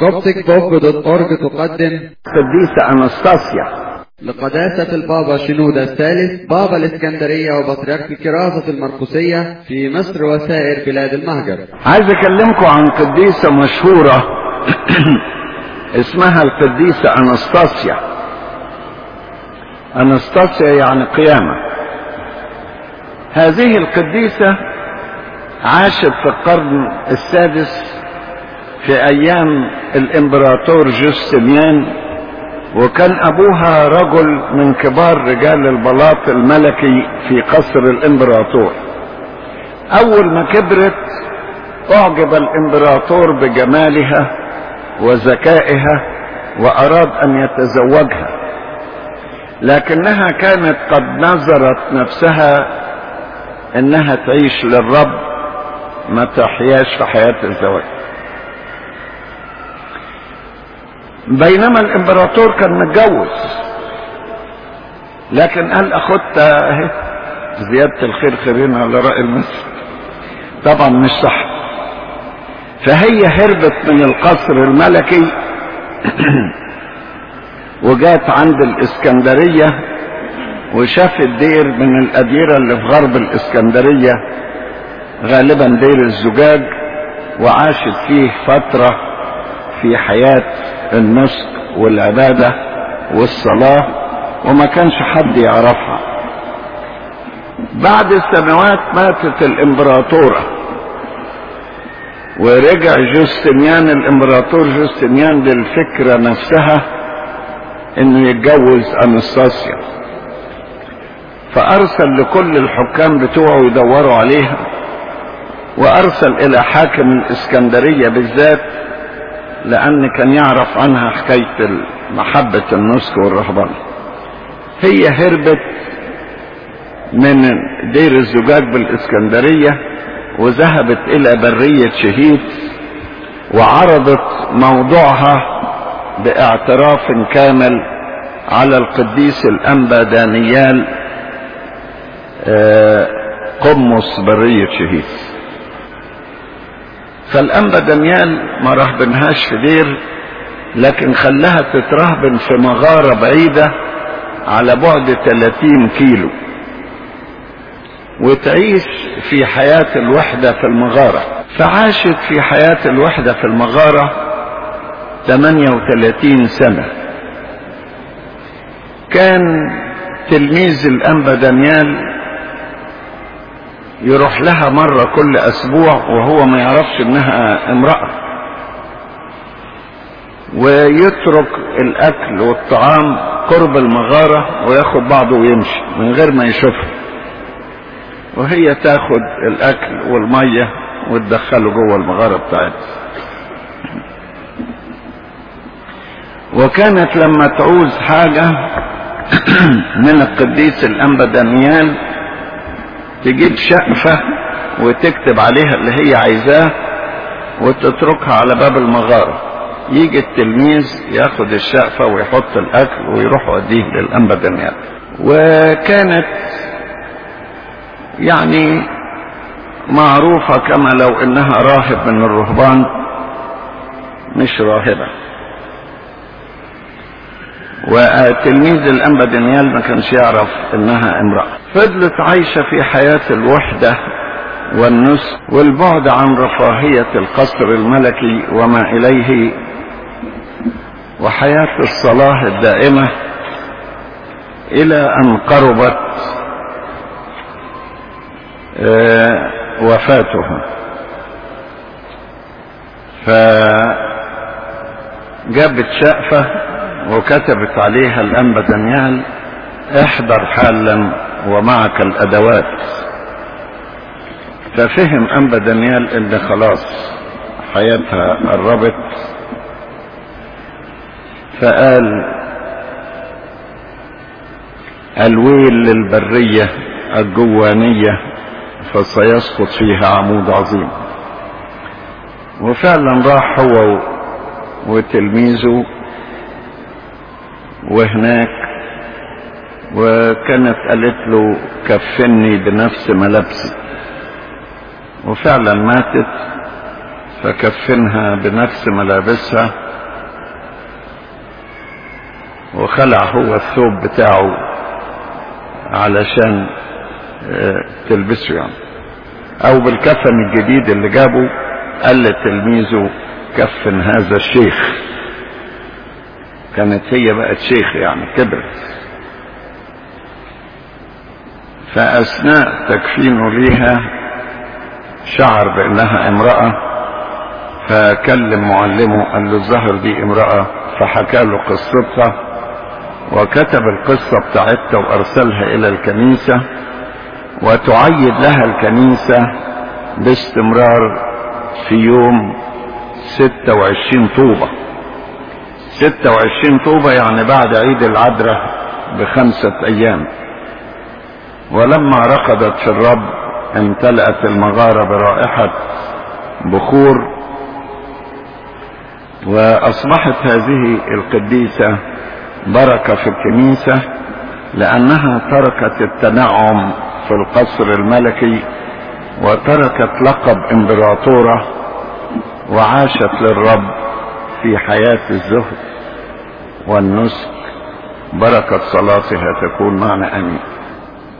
copticbook.org تقدم قديسة أنستاسيا لقداسة البابا شنودة الثالث بابا الإسكندرية وبطريرك الكراسة المرقسية في مصر وسائر بلاد المهجر عايز أكلمكم عن قديسة مشهورة اسمها القديسة أنستاسيا أنستاسيا يعني قيامة هذه القديسة عاشت في القرن السادس في أيام الإمبراطور جوستنيان وكان أبوها رجل من كبار رجال البلاط الملكي في قصر الإمبراطور. أول ما كبرت أعجب الإمبراطور بجمالها وذكائها وأراد أن يتزوجها. لكنها كانت قد نظرت نفسها إنها تعيش للرب ما تحياش في حياة الزواج. بينما الإمبراطور كان متجوز. لكن قال اخدت اهي زيادة الخير خيرين على رأي المثل طبعا مش صح. فهي هربت من القصر الملكي وجات عند الإسكندرية وشافت دير من الأديرة اللي في غرب الإسكندرية غالبا دير الزجاج وعاشت فيه فترة في حياة النسك والعبادة والصلاة وما كانش حد يعرفها. بعد سنوات ماتت الإمبراطورة ورجع جوستنيان الإمبراطور جوستنيان للفكرة نفسها إنه يتجوز أنستاسيا فأرسل لكل الحكام بتوعه يدوروا عليها وأرسل إلى حاكم الإسكندرية بالذات لأن كان يعرف عنها حكاية محبة النسك والرهبنة هي هربت من دير الزجاج بالإسكندرية وذهبت إلى برية شهيد وعرضت موضوعها باعتراف كامل على القديس الأنبا دانيال قمص برية شهيد. فالأنبا دانيال ما رهبنهاش في دير لكن خلاها تترهبن في مغارة بعيدة على بعد 30 كيلو وتعيش في حياة الوحدة في المغارة. فعاشت في حياة الوحدة في المغارة 38 سنة. كان تلميذ الأنبا دانيال يروح لها مرة كل أسبوع وهو ما يعرفش إنها امرأة. ويترك الأكل والطعام قرب المغارة وياخد بعضه ويمشي من غير ما يشوفها. وهي تاخد الأكل والمية وتدخله جوه المغارة بتاعتها. وكانت لما تعوز حاجة من القديس الأنبا دانيال تجيب شقفة وتكتب عليها اللي هي عايزاه وتتركها على باب المغارة. يجي التلميذ ياخد الشقفة ويحط الأكل ويروح يوديه للأنبا دانيال وكانت يعني معروفة كما لو إنها راهب من الرهبان مش راهبة. وتلميذ الأنبا دانيال ما كانش يعرف إنها امرأة. فضلت عايشة في حياة الوحدة والنسك والبعد عن رفاهية القصر الملكي وما إليه وحياة الصلاة الدائمة إلى أن قربت وفاتها. فجابت شقفة وكتبت عليها الأنبا دانيال احضر حالا. ومعك الأدوات. ففهم أنبا دانيال إن خلاص حياتها قربت فقال الويل للبرية الجوانية فسيسقط فيها عمود عظيم. وفعلا راح هو وتلميذه وهناك وكانت قالت له كفني بنفس ملابسي. وفعلا ماتت فكفنها بنفس ملابسها وخلع هو الثوب بتاعه علشان تلبسه يعني. أو بالكفن الجديد اللي جابه قال لتلميذه كفن هذا الشيخ. كانت هي بقت شيخ يعني كبرت. فاثناء تكفينه ليها شعر بأنها امرأة فكلم معلمه قال له الظهر دي امرأة فحكى له قصتها وكتب القصة بتاعتها وأرسلها إلى الكنيسة وتعيد لها الكنيسة باستمرار في يوم 26 طوبة. 26 طوبة يعني بعد عيد العذراء بخمسة أيام. ولما رقدت في الرب امتلأت المغارة برائحة بخور وأصبحت هذه القديسة بركة في الكنيسة لأنها تركت التنعم في القصر الملكي وتركت لقب إمبراطورة وعاشت للرب في حياة الزهد والنسك. بركة صلاتها تكون معنا آمين.